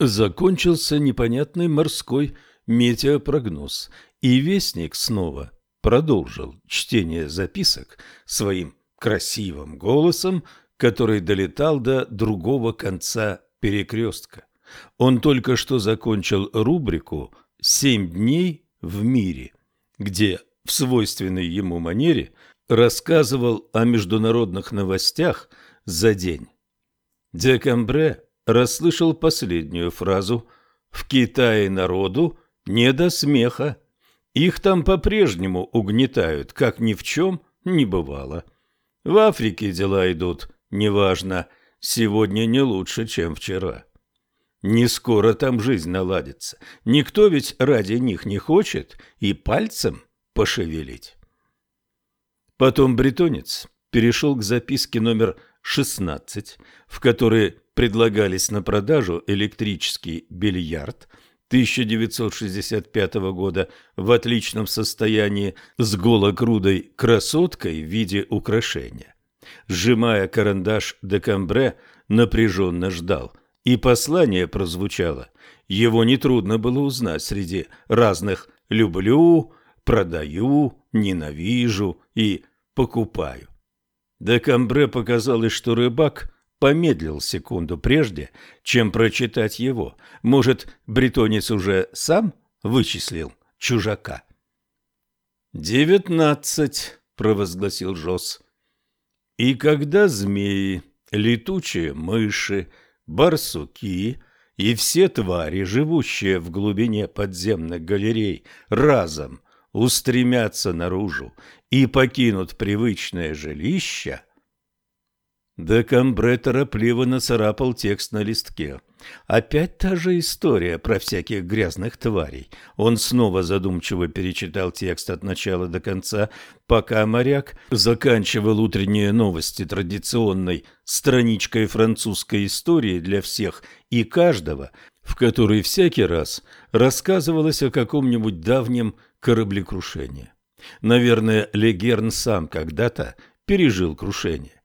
Закончился непонятный морской метеопрогноз, и Вестник снова продолжил чтение записок своим красивым голосом, который долетал до другого конца перекрестка. Он только что закончил рубрику «Семь дней в мире», где в свойственной ему манере рассказывал о международных новостях за день. Декамбре расслышал последнюю фразу «В Китае народу не до смеха. Их там по-прежнему угнетают, как ни в чем не бывало. В Африке дела идут, неважно, сегодня не лучше, чем вчера. Не скоро там жизнь наладится. Никто ведь ради них не хочет и пальцем пошевелить». Потом бретонец перешел к записке номер 16, в которой предлагались на продажу электрический бильярд 1965 года в отличном состоянии с голокрудой красоткой в виде украшения. Сжимая карандаш де Камбре, напряженно ждал, и послание прозвучало. Его нетрудно было узнать среди разных «люблю», «продаю», «ненавижу» и «покупаю». Де Камбре показалось, что рыбак помедлил секунду прежде, чем прочитать его. Может, бретонец уже сам вычислил чужака? «Девятнадцать», — провозгласил Жос. «И когда змеи, летучие мыши, барсуки и все твари, живущие в глубине подземных галерей, разом устремятся наружу и покинут привычное жилище, Декамбре торопливо нацарапал текст на листке. Опять та же история про всяких грязных тварей. Он снова задумчиво перечитал текст от начала до конца, пока моряк заканчивал утренние новости традиционной страничкой французской истории для всех и каждого, в которой всякий раз рассказывалось о каком-нибудь давнем кораблекрушении. Наверное, Легерн сам когда-то пережил крушение.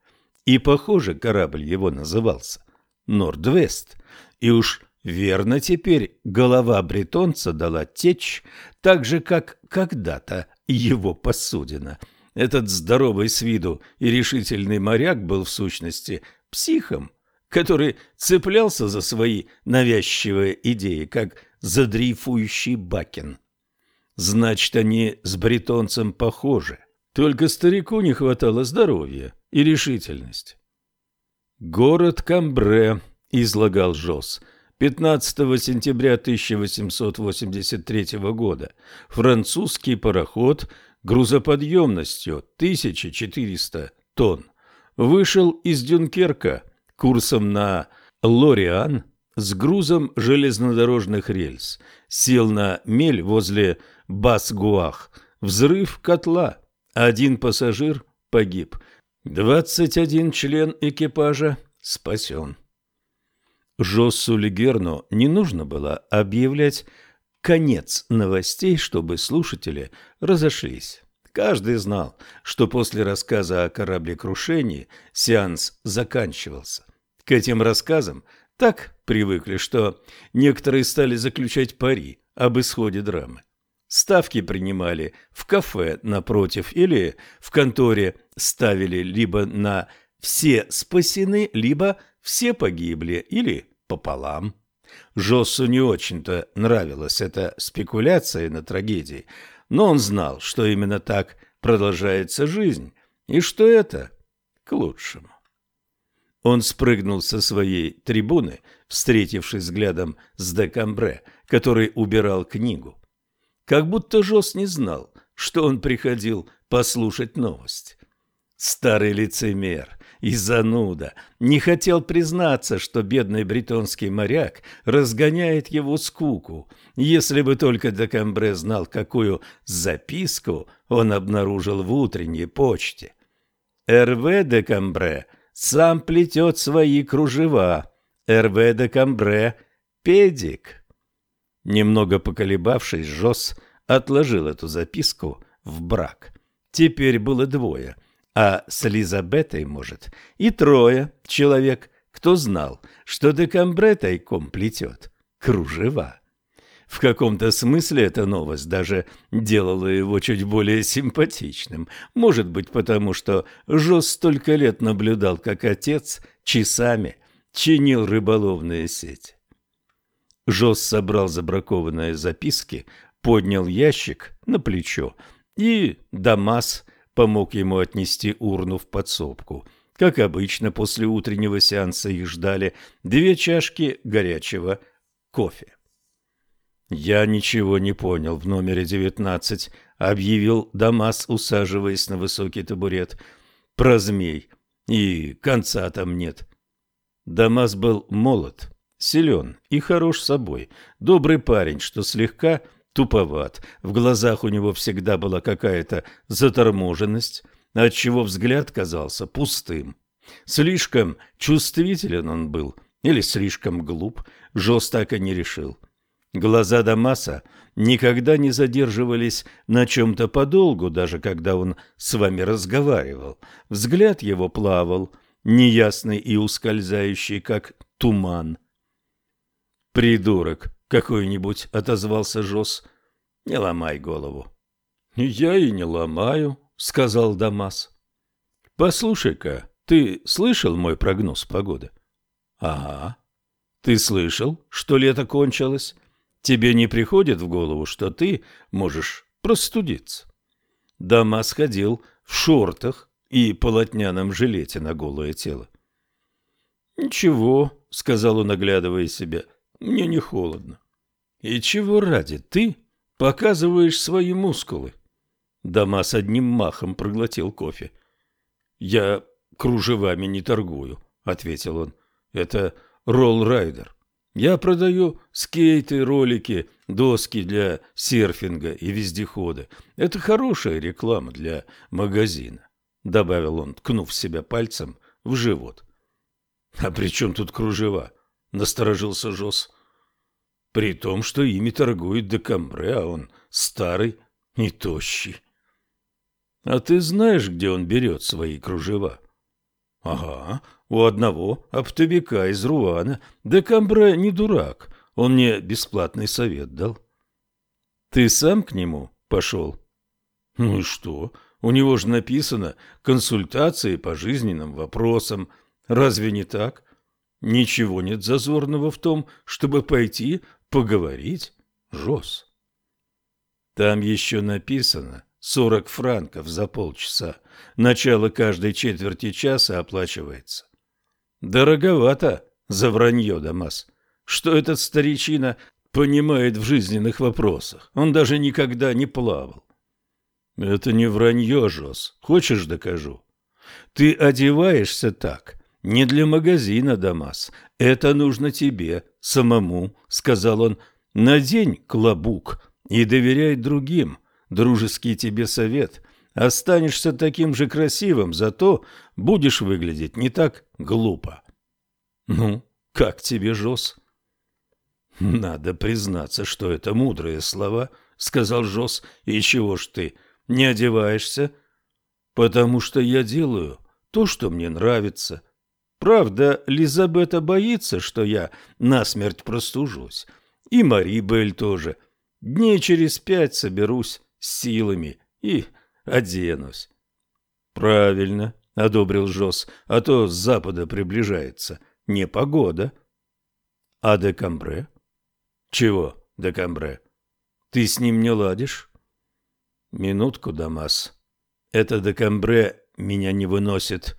И, похоже, корабль его назывался «Нордвест». И уж верно теперь голова бретонца дала течь, так же, как когда-то его посудина. Этот здоровый с виду и решительный моряк был в сущности психом, который цеплялся за свои навязчивые идеи, как задрейфующий бакен. Значит, они с бретонцем похожи. Только старику не хватало здоровья и решительности. «Город Камбре», — излагал Жос, — 15 сентября 1883 года. Французский пароход грузоподъемностью 1400 тонн. Вышел из Дюнкерка курсом на Лориан с грузом железнодорожных рельс, сел на мель возле Басгуах, взрыв котла — один пассажир погиб. Двадцать один член экипажа спасен. Жоссу Легерну не нужно было объявлять конец новостей, чтобы слушатели разошлись. Каждый знал, что после рассказа о кораблекрушении сеанс заканчивался. К этим рассказам так привыкли, что некоторые стали заключать пари об исходе драмы. Ставки принимали в кафе напротив или в конторе ставили либо на «все спасены», либо «все погибли» или «пополам». Жоссу не очень-то нравилась эта спекуляция на трагедии, но он знал, что именно так продолжается жизнь, и что это к лучшему. Он спрыгнул со своей трибуны, встретившись взглядом с Декамбре, который убирал книгу. Как будто Жос не знал, что он приходил послушать новость. Старый лицемер и зануда не хотел признаться, что бедный бретонский моряк разгоняет его скуку. Если бы только Декамбре знал, какую записку он обнаружил в утренней почте. Эрве Декамбре сам плетет свои кружева. Эрве Декамбре – педик. Немного поколебавшись, Жос отложил эту записку в брак. Теперь было двое, а с Лизабетой, может, и трое человек, кто знал, что Декамбре тайком плетет. кружева. В каком-то смысле эта новость даже делала его чуть более симпатичным. Может быть, потому что Жос столько лет наблюдал, как отец часами чинил рыболовные сети. Жос собрал забракованные записки, поднял ящик на плечо, и Дамас помог ему отнести урну в подсобку. Как обычно, после утреннего сеанса их ждали две чашки горячего кофе. «Я ничего не понял в номере девятнадцать», — объявил Дамас, усаживаясь на высокий табурет. «Про змей. И конца там нет». Дамас был молод, силен и хорош собой. Добрый парень, что слегка туповат. В глазах у него всегда была какая-то заторможенность, отчего взгляд казался пустым. Слишком чувствителен он был или слишком глуп, Жос так и не решил. Глаза Дамаса никогда не задерживались на чем-то подолгу, даже когда он с вами разговаривал. Взгляд его плавал, неясный и ускользающий, как туман. «Придурок какой-нибудь», — отозвался Жос. «Не ломай голову». «Я и не ломаю», — сказал Дамас. «Послушай-ка, ты слышал мой прогноз погоды?» «Ага». «Ты слышал, что лето кончилось?» Тебе не приходит в голову, что ты можешь простудиться? Дама сходил в шортах и полотняном жилете на голое тело. «Ничего», — сказал он, оглядывая себя, — «мне не холодно». «И чего ради ты показываешь свои мускулы?» Дамас одним махом проглотил кофе. «Я кружевами не торгую», — ответил он. «Это Roll-Rider. Я продаю скейты, ролики, доски для серфинга и вездеходы. Это хорошая реклама для магазина, добавил он, ткнув себя пальцем в живот. А при чем тут кружева? Насторожился Жос. При том, что ими торгует Декамбре, а он старый и тощий. А ты знаешь, где он берет свои кружева? Ага, у одного оптовика из Руана. Декамбре не дурак, он мне бесплатный совет дал. Ты сам к нему пошел? Ну и что? У него же написано «консультации по жизненным вопросам». Разве не так? Ничего нет зазорного в том, чтобы пойти поговорить, Жос. Там еще написано сорок франков за полчаса. Начало каждой четверти часа оплачивается. Дороговато за вранье, Дамас. Что этот старичина понимает в жизненных вопросах? Он даже никогда не плавал. Это не вранье, Жос. Хочешь, докажу? Ты одеваешься так не для магазина, Дамас. Это нужно тебе, самому, сказал он. Надень клобук и доверяй другим. Дружеский тебе совет. Останешься таким же красивым, зато будешь выглядеть не так глупо. Ну, как тебе, Жос? Надо признаться, что это мудрые слова, сказал Жос. И чего ж ты не одеваешься? Потому что я делаю то, что мне нравится. Правда, Лизабета боится, что я насмерть простужусь. И Мари Бель тоже. Дней через пять соберусь с силами и оденусь. Правильно, одобрил Жос, а то с запада приближается непогода. А Декамбре? Чего Декамбре? Ты с ним не ладишь? Минутку, Дамас. Это Декамбре меня не выносит.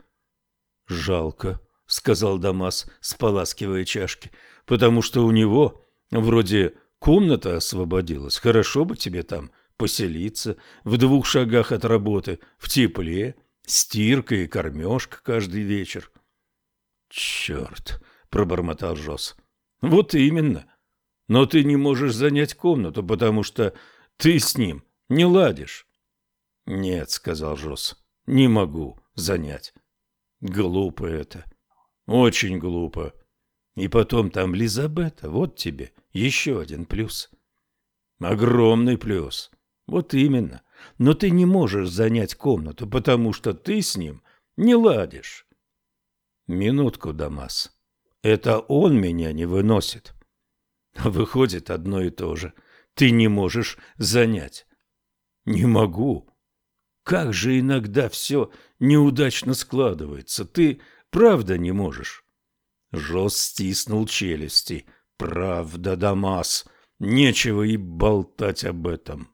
Жалко, сказал Дамас, споласкивая чашки, потому что у него вроде комната освободилась. Хорошо бы тебе там поселиться в двух шагах от работы, в тепле, стирка и кормежка каждый вечер. Черт, пробормотал Жос. Вот именно. Но ты не можешь занять комнату, потому что ты с ним не ладишь. Нет, сказал Жос. Не могу занять. Глупо это. Очень глупо. И потом там Лизабета, вот тебе еще один плюс. Огромный плюс. Вот именно. Но ты не можешь занять комнату, потому что ты с ним не ладишь. Минутку, Дамас. Это он меня не выносит. Выходит одно и то же. Ты не можешь занять. Не могу. Как же иногда все неудачно складывается. Ты правда не можешь? Жос стиснул челюсти. Правда, Дамас. Нечего и болтать об этом.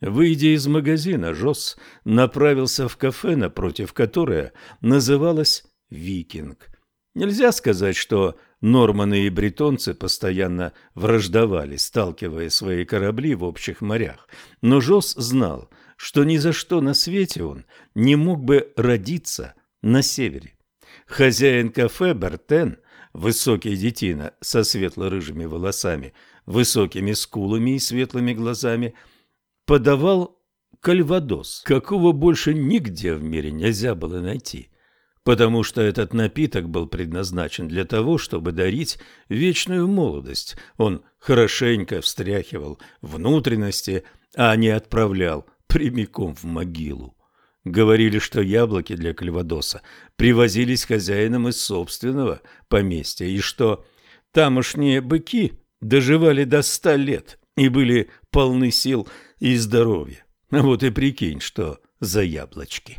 Выйдя из магазина, Жос направился в кафе, напротив которое называлось «Викинг». Нельзя сказать, что норманы и бретонцы постоянно враждовали, сталкивая свои корабли в общих морях, но Жос знал, что ни за что на свете он не мог бы родиться на севере. Хозяин кафе Бертен, высокий детина со светло-рыжими волосами, высокими скулами и светлыми глазами, подавал кальвадос, какого больше нигде в мире нельзя было найти – потому что этот напиток был предназначен для того, чтобы дарить вечную молодость. Он хорошенько встряхивал внутренности, а не отправлял прямиком в могилу. Говорили, что яблоки для кальвадоса привозились хозяином из собственного поместья, и что тамошние быки доживали до ста лет и были полны сил и здоровья. Вот и прикинь, что за яблочки.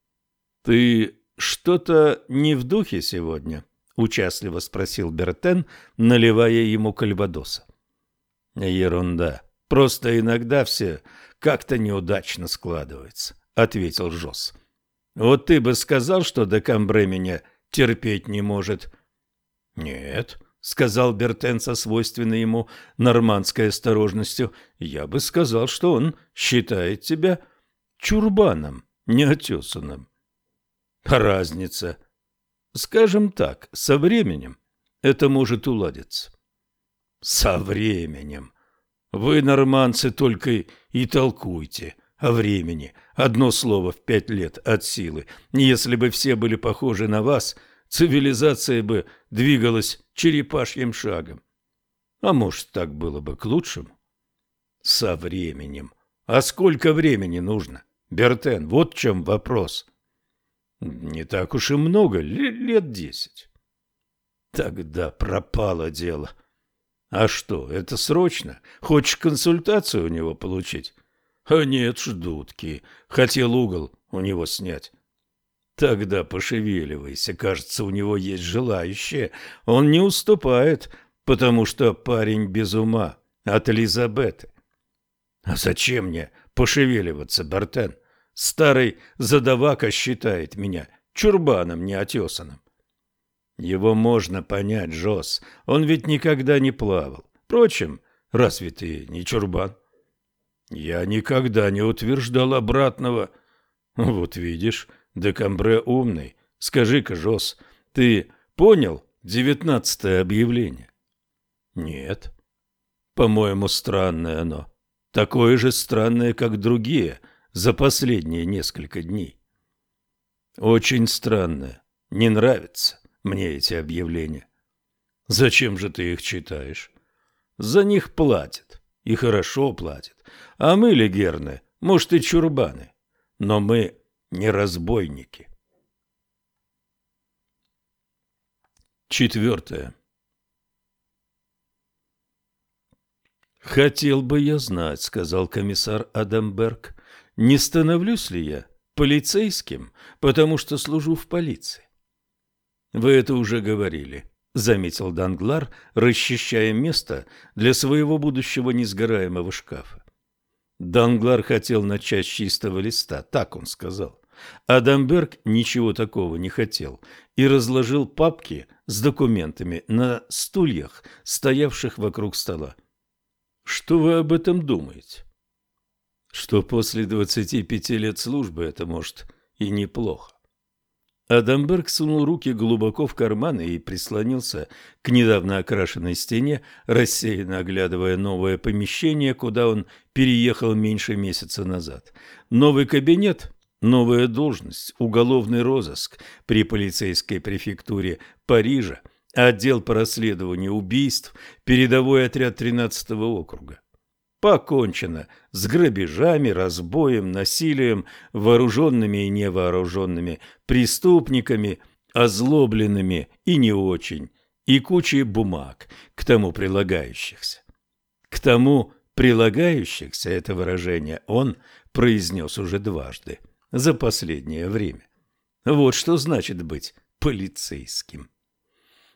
— Ты что-то не в духе сегодня? — участливо спросил Бертен, наливая ему кальвадоса. — Ерунда. Просто иногда все как-то неудачно складывается, — ответил Жос. — Вот ты бы сказал, что Декамбре меня терпеть не может. — Нет, — сказал Бертен со свойственной ему нормандской осторожностью, — я бы сказал, что он считает тебя чурбаном, неотесанным. Разница. Скажем так, со временем это может уладиться. Со временем. Вы, норманцы, только и толкуйте времени. Одно слово в пять лет от силы. Если бы все были похожи на вас, цивилизация бы двигалась черепашьим шагом. А может, так было бы к лучшему? Со временем. А сколько времени нужно? Бертен, вот в чем вопрос. Не так уж и много, лет десять. Тогда пропало дело. А что, это срочно? Хочешь консультацию у него получить? А нет, ждутки. Хотел угол у него снять. Тогда пошевеливайся, кажется, у него есть желающие. Он не уступает, потому что парень без ума от Элизабеты. А зачем мне пошевеливаться, Бартен? Старый задавака считает меня чурбаном неотесанным. Его можно понять, Жос. Он ведь никогда не плавал. Впрочем, разве ты не чурбан? Я никогда не утверждал обратного. Вот видишь, Декамбре умный. Скажи-ка, Жос, ты понял девятнадцатое объявление? Нет. По-моему, странное оно. Такое же странное, как другие – за последние несколько дней. Очень странно. Не нравятся мне эти объявления. Зачем же ты их читаешь? За них платят. И хорошо платят. А мы, легерны, может, и чурбаны. Но мы не разбойники. Четвертое. «Хотел бы я знать», — сказал комиссар Адамберг, не становлюсь ли я полицейским, потому что служу в полиции? Вы это уже говорили, заметил Данглар, расчищая место для своего будущего несгораемого шкафа. Данглар хотел начать с чистого листа, так он сказал. Адамберг ничего такого не хотел и разложил папки с документами на стульях, стоявших вокруг стола. Что вы об этом думаете? что после 25 лет службы это может и неплохо. Адамберг сунул руки глубоко в карманы и прислонился к недавно окрашенной стене, рассеянно оглядывая новое помещение, куда он переехал меньше месяца назад. Новый кабинет, новая должность, уголовный розыск при полицейской префектуре Парижа, отдел по расследованию убийств, передовой отряд 13-го округа. Покончено с грабежами, разбоем, насилием, вооруженными и невооруженными, преступниками, озлобленными и не очень, и кучей бумаг, к тому прилагающихся. К тому прилагающихся это выражение он произнес уже дважды за последнее время. Вот что значит быть полицейским.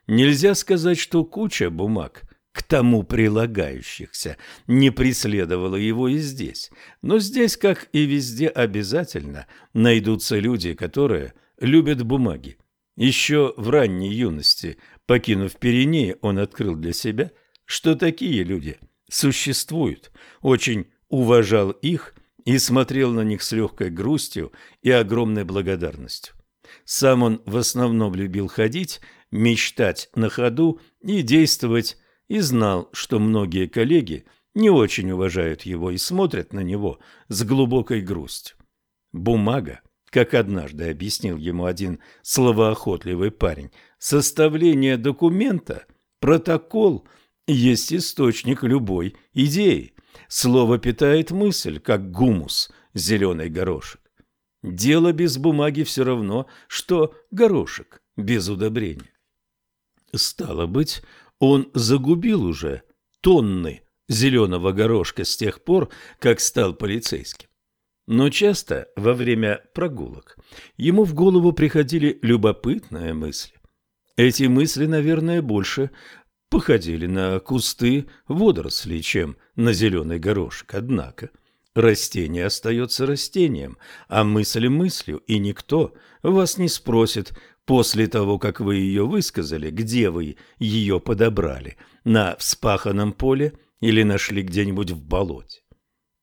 Нельзя сказать, что куча бумаг к тому прилагающихся не преследовала его и здесь, но здесь, как и везде, обязательно найдутся люди, которые любят бумаги. Еще в ранней юности, покинув Пиренеи, он открыл для себя, что такие люди существуют, очень уважал их и смотрел на них с легкой грустью и огромной благодарностью. Сам он в основном любил ходить, мечтать на ходу и действовать, и знал, что многие коллеги не очень уважают его и смотрят на него с глубокой грустью. Бумага, как однажды объяснил ему один словоохотливый парень, составление документа, протокол есть источник любой идеи. Слово питает мысль, как гумус, зеленый горошек. Дело без бумаги все равно, что горошек без удобрения. Стало быть, он загубил уже тонны зеленого горошка с тех пор, как стал полицейским. Но часто во время прогулок ему в голову приходили любопытные мысли. Эти мысли, наверное, больше походили на кусты водорослей, чем на зеленый горошек. Однако Растение остается растением, а мысль мыслью, и никто вас не спросит после того, как вы ее высказали, где вы ее подобрали, на вспаханном поле или нашли где-нибудь в болоте.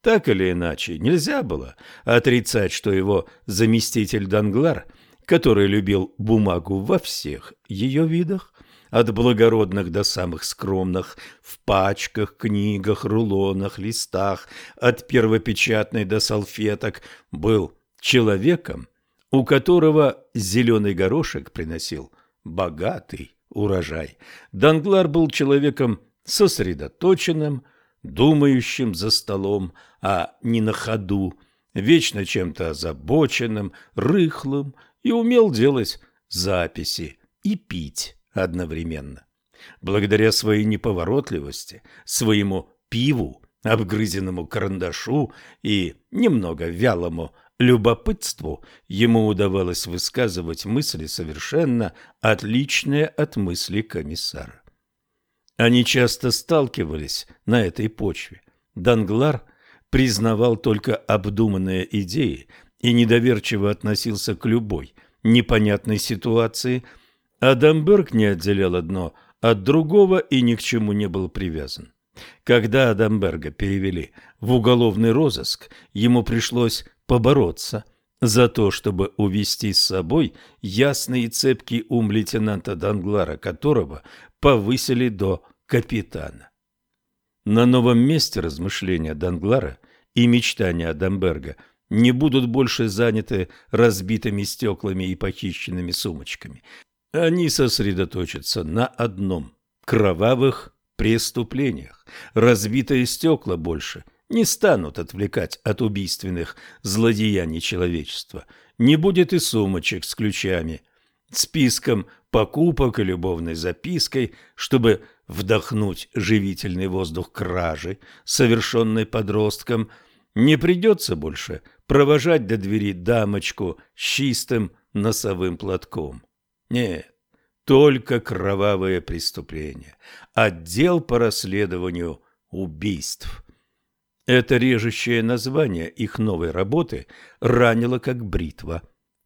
Так или иначе, нельзя было отрицать, что его заместитель Данглар, который любил бумагу во всех ее видах, от благородных до самых скромных, в пачках, книгах, рулонах, листах, от первопечатной до салфеток, был человеком, у которого зеленый горошек приносил богатый урожай. Данглар был человеком сосредоточенным, думающим за столом, а не на ходу, вечно чем-то озабоченным, рыхлым и умел делать записи и пить одновременно. Благодаря своей неповоротливости, своему пиву, обгрызенному карандашу и немного вялому любопытству ему удавалось высказывать мысли совершенно отличные от мыслей комиссара. Они часто сталкивались на этой почве. Данглар признавал только обдуманные идеи и недоверчиво относился к любой непонятной ситуации – Адамберг не отделял одно от другого и ни к чему не был привязан. Когда Адамберга перевели в уголовный розыск, ему пришлось побороться за то, чтобы увести с собой ясный и цепкий ум лейтенанта Данглара, которого повысили до капитана. На новом месте размышления Данглара и мечтания Адамберга не будут больше заняты разбитыми стеклами и похищенными сумочками. Они сосредоточатся на одном – кровавых преступлениях. Разбитые стекла больше не станут отвлекать от убийственных злодеяний человечества. Не будет и сумочек с ключами, списком покупок и любовной запиской, чтобы вдохнуть живительный воздух кражи, совершенной подростком. Не придется больше провожать до двери дамочку с чистым носовым платком. Нет, только кровавые преступления. Отдел по расследованию убийств. Это режущее название их новой работы ранило как бритва.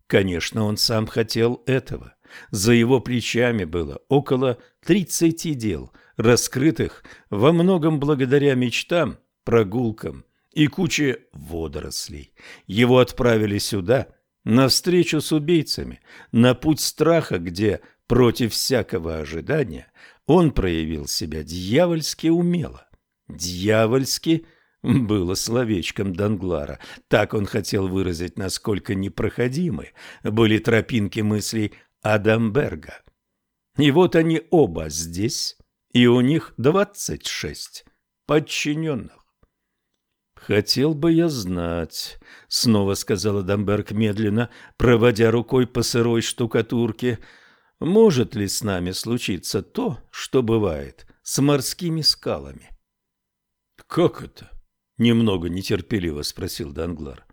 Конечно, он сам хотел этого. За его плечами было около 30 дел, раскрытых во многом благодаря мечтам, прогулкам и куче водорослей. Его отправили сюда, на встречу с убийцами, на путь страха, где против всякого ожидания он проявил себя дьявольски умело. Дьявольски было словечком Данглара. Так он хотел выразить, насколько непроходимы были тропинки мыслей Адамберга. И вот они оба здесь, и у них двадцать шесть подчиненных. «Хотел бы я знать», — снова сказала Дамберг медленно, проводя рукой по сырой штукатурке. может ли с нами случиться то, что бывает с морскими скалами? — Как это? — немного нетерпеливо спросил Данглар.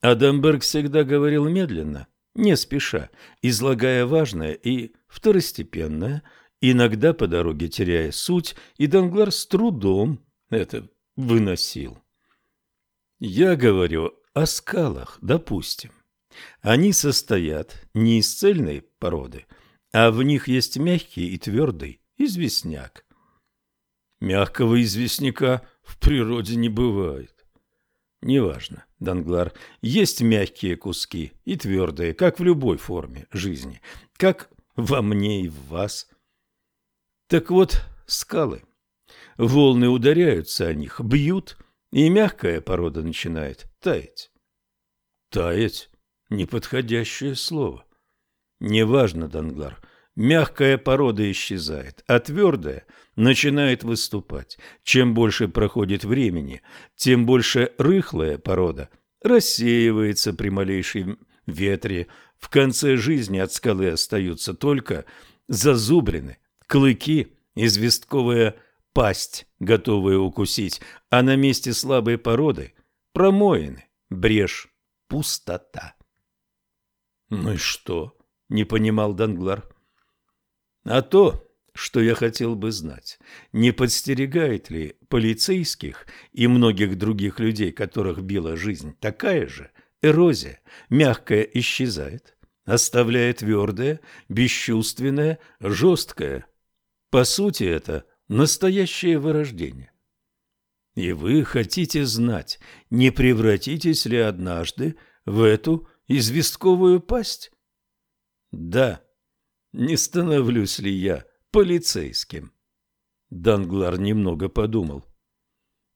Адамберг всегда говорил медленно, не спеша, излагая важное и второстепенное, иногда по дороге теряя суть, и Данглар с трудом это выносил. Я говорю о скалах, допустим. Они состоят не из цельной породы, а в них есть мягкий и твердый известняк. Мягкого известняка в природе не бывает. Неважно, Данглар, есть мягкие куски и твердые, как в любой форме жизни, как во мне и в вас. Так вот, скалы. Волны ударяются о них, бьют, и мягкая порода начинает таять. Таять — неподходящее слово. Неважно, Данглар, мягкая порода исчезает, а твердая начинает выступать. Чем больше проходит времени, тем больше рыхлая порода рассеивается при малейшем ветре. В конце жизни от скалы остаются только зазубрины, клыки, известковая пасть, готовая укусить, а на месте слабой породы промоины, брешь, пустота. Ну и что? не понимал Данглар. А то, что я хотел бы знать, не подстерегает ли полицейских и многих других людей, которых била жизнь, такая же эрозия, мягкая исчезает, оставляя твердое, бесчувственное, жесткое. По сути, это настоящее вырождение. И вы хотите знать, не превратитесь ли однажды в эту известковую пасть? Да. Не становлюсь ли я полицейским? Данглар немного подумал.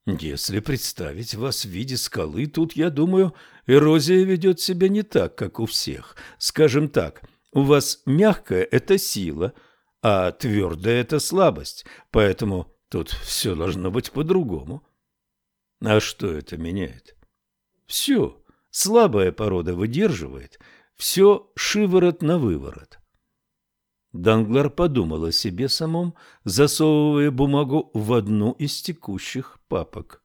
Если представить вас в виде скалы, тут, я думаю, эрозия ведет себя не так, как у всех. Скажем так, у вас мягкая – это сила, а твердая – это слабость, поэтому тут все должно быть по-другому. А что это меняет? Все. Слабая порода выдерживает, все шиворот на выворот. Данглар подумал о себе самом, засовывая бумагу в одну из текущих папок.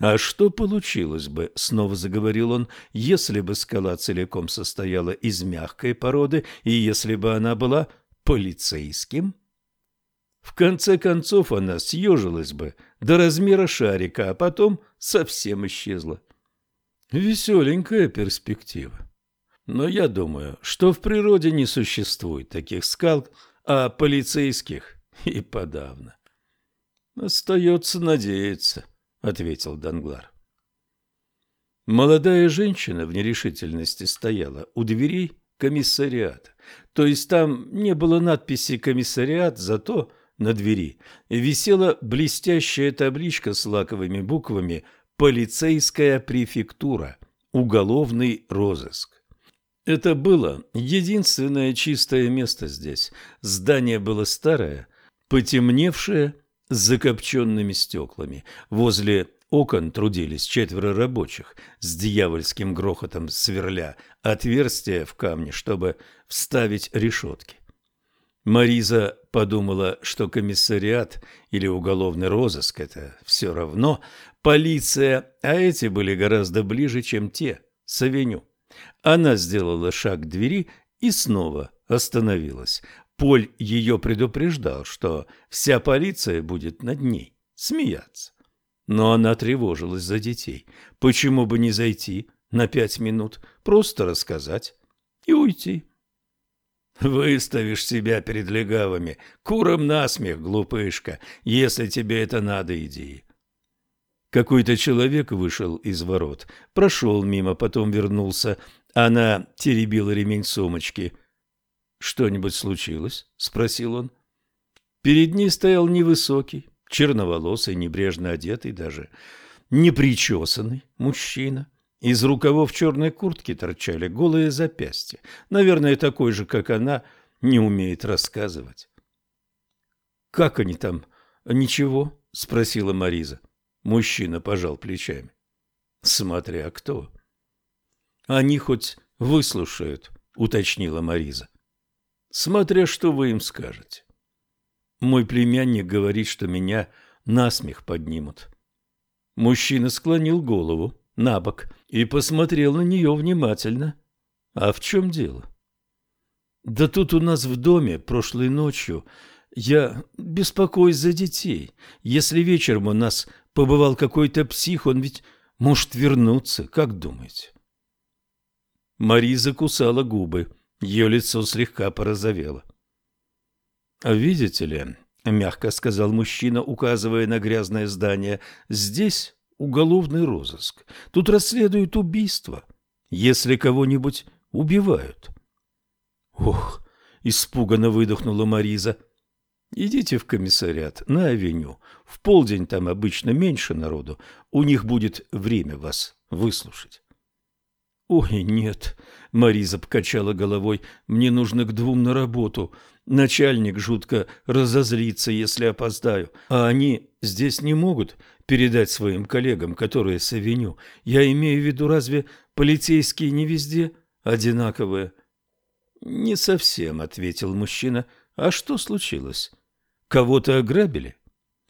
«А что получилось бы, — снова заговорил он, — если бы скала целиком состояла из мягкой породы и если бы она была полицейским?» В конце концов она съежилась бы до размера шарика, а потом совсем исчезла. Веселенькая перспектива. Но я думаю, что в природе не существует таких скал, а полицейских и подавно. Остается надеяться, ответил Данглар. Молодая женщина в нерешительности стояла у дверей комиссариата. То есть там не было надписи «комиссариат», зато на двери висела блестящая табличка с лаковыми буквами «Полицейская префектура. Уголовный розыск». Это было единственное чистое место здесь. Здание было старое, потемневшее, с закопченными стеклами. Возле окон трудились четверо рабочих с дьявольским грохотом сверля отверстия в камне, чтобы вставить решетки. Мариза подумала, что комиссариат или уголовный розыск – это все равно полиция, а эти были гораздо ближе, чем те с авеню. Она сделала шаг к двери и снова остановилась. Поль ее предупреждал, что вся полиция будет над ней смеяться. Но она тревожилась за детей. Почему бы не зайти на пять минут, просто рассказать и уйти? Выставишь себя перед легавыми, куром насмех, глупышка. Если тебе это надо, иди. Какой-то человек вышел из ворот, прошел мимо, потом вернулся. Она теребила ремень сумочки. «Что-нибудь случилось?» — спросил он. Перед ней стоял невысокий, черноволосый, небрежно одетый, даже непричесанный мужчина. Из рукавов черной куртки торчали голые запястья. Наверное, такой же, как она, не умеет рассказывать. «Как они там? Ничего?» — спросила Мариза. Мужчина пожал плечами. Смотря кто. Они хоть выслушают, уточнила Мариза. смотря что вы им скажете. Мой племянник говорит, что меня насмех поднимут. Мужчина склонил голову на бок и посмотрел на нее внимательно. А в чем дело? Да тут у нас в доме прошлой ночью я беспокоюсь за детей. Если вечером у нас побывал какой-то псих, он ведь может вернуться, как думаете? Мари закусала губы. Ее лицо слегка порозовело. «А видите ли, — мягко сказал мужчина, указывая на грязное здание, — здесь уголовный розыск. Тут расследуют убийство, если кого-нибудь убивают. Ох, испуганно выдохнула Мариза. Идите в комиссариат на авеню. В полдень там обычно меньше народу. У них будет время вас выслушать. Ой, нет, Мариза покачала головой. Мне нужно к двум на работу. Начальник жутко разозлится, если опоздаю. А они здесь не могут передать своим коллегам, которые с авеню. Я имею в виду, разве полицейские не везде одинаковые? Не совсем, ответил мужчина. А что случилось? Кого-то ограбили?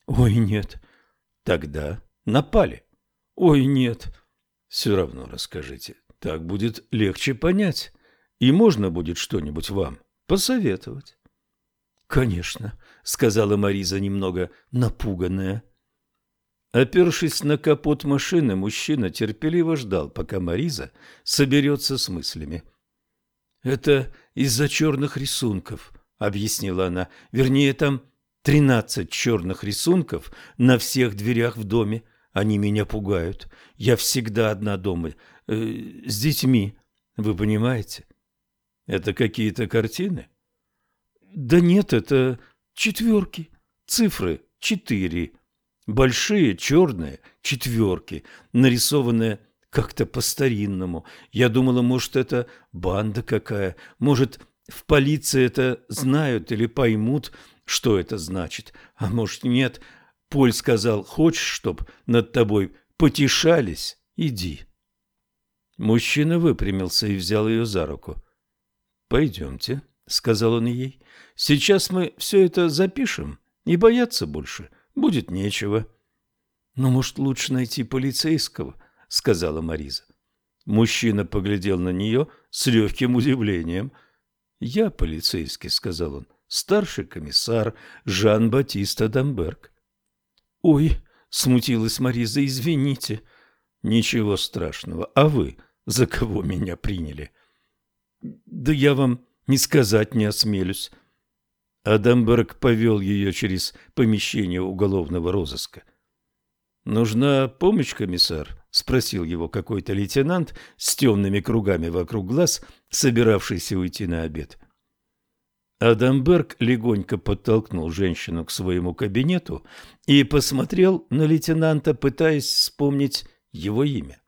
Ой, нет. Тогда напали. Ой, нет. Все равно расскажите. Так будет легче понять, и можно будет что-нибудь вам посоветовать. Конечно, сказала Мариза немного напуганная. Опершись на капот машины, мужчина терпеливо ждал, пока Мариза соберется с мыслями. «Это из-за черных рисунков», — объяснила она. «Вернее, там тринадцать черных рисунков на всех дверях в доме. Они меня пугают. Я всегда одна дома, э, с детьми. Вы понимаете?» «Это какие-то картины?» «Да нет, это четверки, цифры четыре». Большие черные четверки, нарисованные как-то по-старинному. Я думала, может, это банда какая, может, в полиции это знают или поймут, что это значит, а может, нет. Поль сказал, хочешь, чтоб над тобой потешались, иди. Мужчина выпрямился и взял ее за руку. «Пойдемте», — сказал он ей, — «сейчас мы все это запишем, и бояться больше будет нечего. Но, может, лучше найти полицейского, сказала Мариза. Мужчина поглядел на нее с легким удивлением. Я полицейский, сказал он, старший комиссар Жан-Батист Адамберг. Ой, смутилась Мариза, извините. Ничего страшного. А вы за кого меня приняли? Да я вам не сказать не осмелюсь. Адамберг повел ее через помещение уголовного розыска. «Нужна помощь, комиссар?» – спросил его какой-то лейтенант с темными кругами вокруг глаз, собиравшийся уйти на обед. Адамберг легонько подтолкнул женщину к своему кабинету и посмотрел на лейтенанта, пытаясь вспомнить его имя.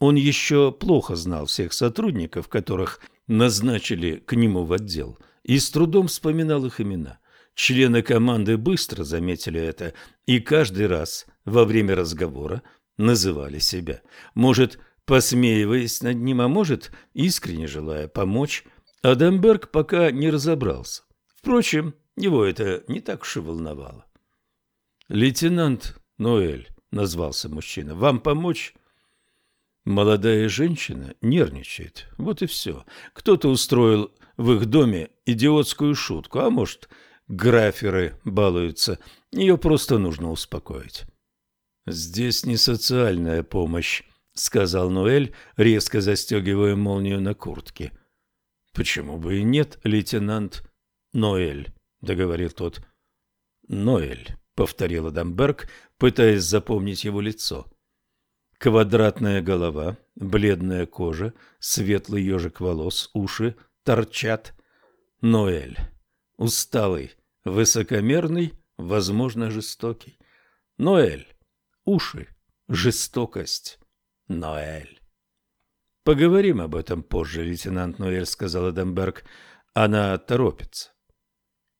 Он еще плохо знал всех сотрудников, которых назначили к нему в отдел – и с трудом вспоминал их имена. Члены команды быстро заметили это и каждый раз во время разговора называли себя. Может, посмеиваясь над ним, а может, искренне желая помочь, Адамберг пока не разобрался. Впрочем, его это не так уж и волновало. «Лейтенант Ноэль», — назвался мужчина, — «вам помочь?» Молодая женщина нервничает. Вот и все. Кто-то устроил в их доме идиотскую шутку, а может, граферы балуются. Ее просто нужно успокоить. «Здесь не социальная помощь», — сказал Ноэль, резко застегивая молнию на куртке. «Почему бы и нет, лейтенант Ноэль?» — договорил тот. «Ноэль», — повторил Адамберг, пытаясь запомнить его лицо. Квадратная голова, бледная кожа, светлый ежик волос, уши торчат. Ноэль. Усталый, высокомерный, возможно, жестокий. Ноэль. Уши. Жестокость. Ноэль. Поговорим об этом позже, лейтенант Ноэль, сказал Эдемберг. Она торопится.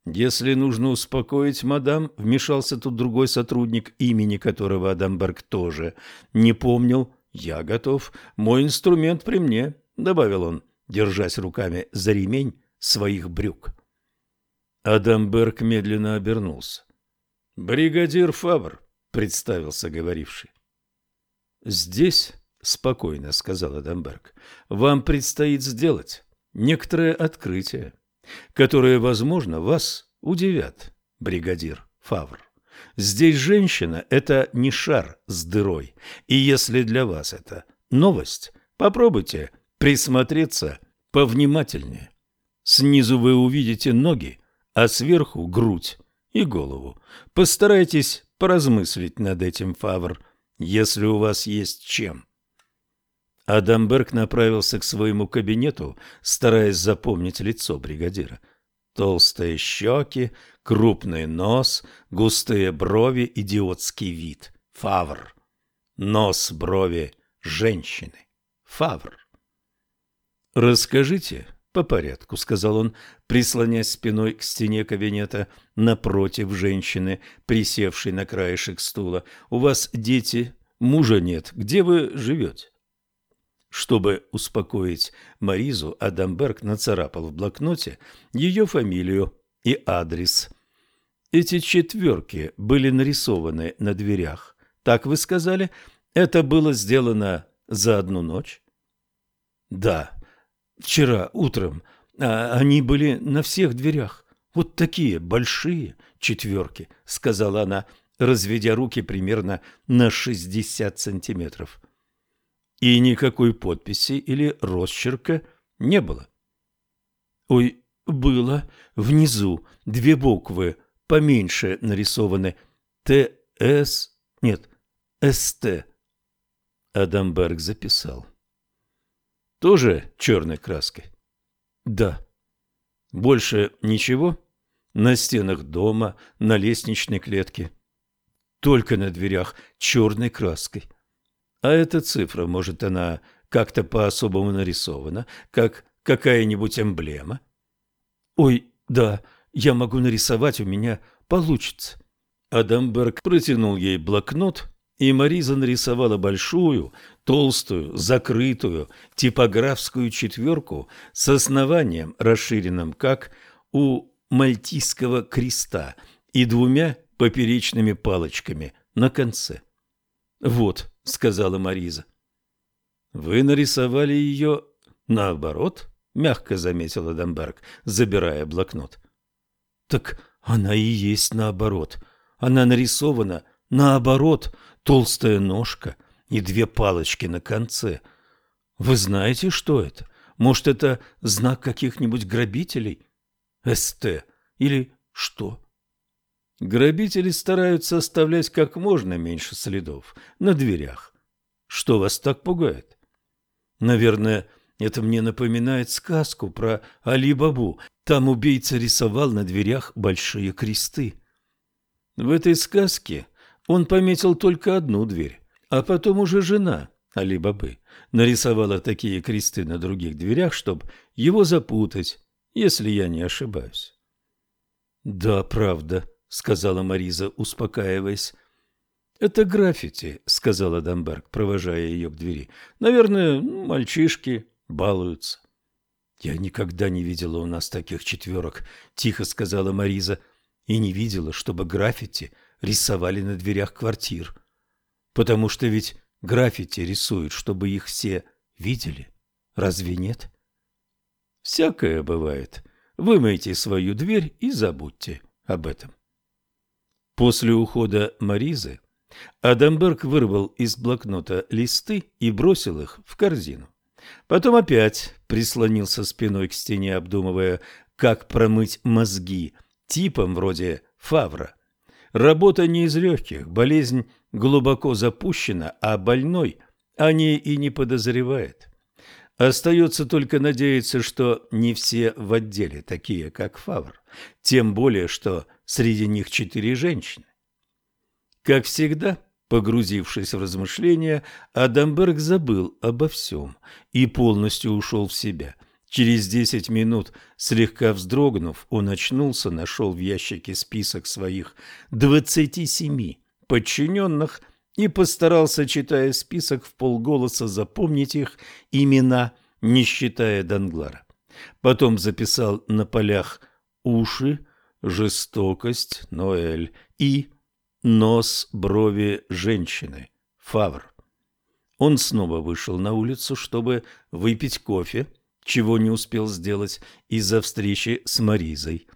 Если нужно успокоить мадам, вмешался тут другой сотрудник, имени которого Адамберг тоже не помнил. Я готов. Мой инструмент при мне, добавил он, держась руками за ремень своих брюк. Адамберг медленно обернулся. «Бригадир Фавр», — представился говоривший. «Здесь, — спокойно сказал Адамберг, — вам предстоит сделать некоторое открытие, которое, возможно, вас удивят, бригадир Фавр. Здесь женщина – это не шар с дырой, и если для вас это новость, попробуйте присмотреться повнимательнее. Снизу вы увидите ноги, а сверху – грудь и голову. Постарайтесь поразмыслить над этим, Фавр, если у вас есть чем. Адамберг направился к своему кабинету, стараясь запомнить лицо бригадира. Толстые щеки, крупный нос, густые брови, идиотский вид. Фавр. Нос, брови женщины. Фавр. «Расскажите по порядку», — сказал он, прислонясь спиной к стене кабинета напротив женщины, присевшей на краешек стула. «У вас дети, мужа нет. Где вы живете?» Чтобы успокоить Маризу, Адамберг нацарапал в блокноте ее фамилию и адрес. Эти четверки были нарисованы на дверях. Так вы сказали? Это было сделано за одну ночь? Да, вчера утром. А они были на всех дверях. Вот такие большие четверки, сказала она, разведя руки примерно на шестьдесят сантиметров. И никакой подписи или росчерка не было. Ой, было. Внизу две буквы поменьше нарисованы. Т.С. Нет, С.Т. Адамберг записал. Тоже черной краской? Да. Больше ничего? На стенах дома, на лестничной клетке? Только на дверях черной краской. А эта цифра, может, она как-то по-особому нарисована, как какая-нибудь эмблема? Ой, да, я могу нарисовать, у меня получится. Адамберг протянул ей блокнот, и Мариза нарисовала большую, толстую, закрытую типографскую четверку с основанием, расширенным как у мальтийского креста, и двумя поперечными палочками на конце. «Вот», — сказала Мариза. «Вы нарисовали ее наоборот?» — мягко заметила Дамберг, забирая блокнот. «Так она и есть наоборот. Она нарисована наоборот, толстая ножка и две палочки на конце. Вы знаете, что это? Может, это знак каких-нибудь грабителей? СТ или что?» Грабители стараются оставлять как можно меньше следов на дверях. Что вас так пугает? Наверное, это мне напоминает сказку про Али-Бабу. Там убийца рисовал на дверях большие кресты. В этой сказке он пометил только одну дверь, а потом уже жена Али-Бабы нарисовала такие кресты на других дверях, чтобы его запутать, если я не ошибаюсь. Да, правда, сказала Мариза, успокаиваясь. Это граффити, сказала Дамберг, провожая ее к двери. Наверное, мальчишки балуются. Я никогда не видела у нас таких четверок, тихо сказала Мариза, и не видела, чтобы граффити рисовали на дверях квартир. Потому что ведь граффити рисуют, чтобы их все видели. Разве нет? Всякое бывает. Вымойте свою дверь и забудьте об этом. После ухода Маризы Адамберг вырвал из блокнота листы и бросил их в корзину. Потом опять прислонился спиной к стене, обдумывая, как промыть мозги типом вроде Фавра. Работа не из легких, болезнь глубоко запущена, а больной о ней и не подозревает. Остается только надеяться, что не все в отделе такие, как Фавр, тем более, что среди них четыре женщины. Как всегда, погрузившись в размышления, Адамберг забыл обо всем и полностью ушел в себя. Через десять минут, слегка вздрогнув, он очнулся, нашел в ящике список своих двадцати семи подчиненных и постарался, читая список, в полголоса запомнить их имена, не считая Данглара. Потом записал на полях уши, жестокость, Ноэль и нос, брови женщины, Фавр. Он снова вышел на улицу, чтобы выпить кофе, чего не успел сделать из-за встречи с Маризой.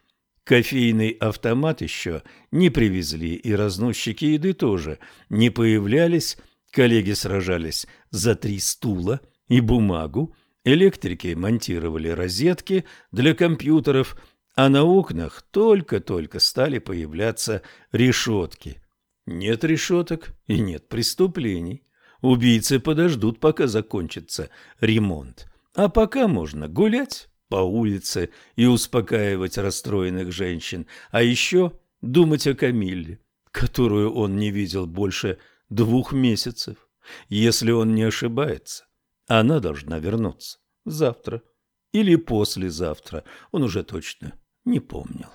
Кофейный автомат еще не привезли, и разносчики еды тоже не появлялись. Коллеги сражались за три стула и бумагу, электрики монтировали розетки для компьютеров, а на окнах только-только стали появляться решетки. Нет решеток и нет преступлений. Убийцы подождут, пока закончится ремонт. А пока можно гулять по улице и успокаивать расстроенных женщин, а еще думать о Камилле, которую он не видел больше двух месяцев. Если он не ошибается, она должна вернуться завтра или послезавтра, он уже точно не помнил.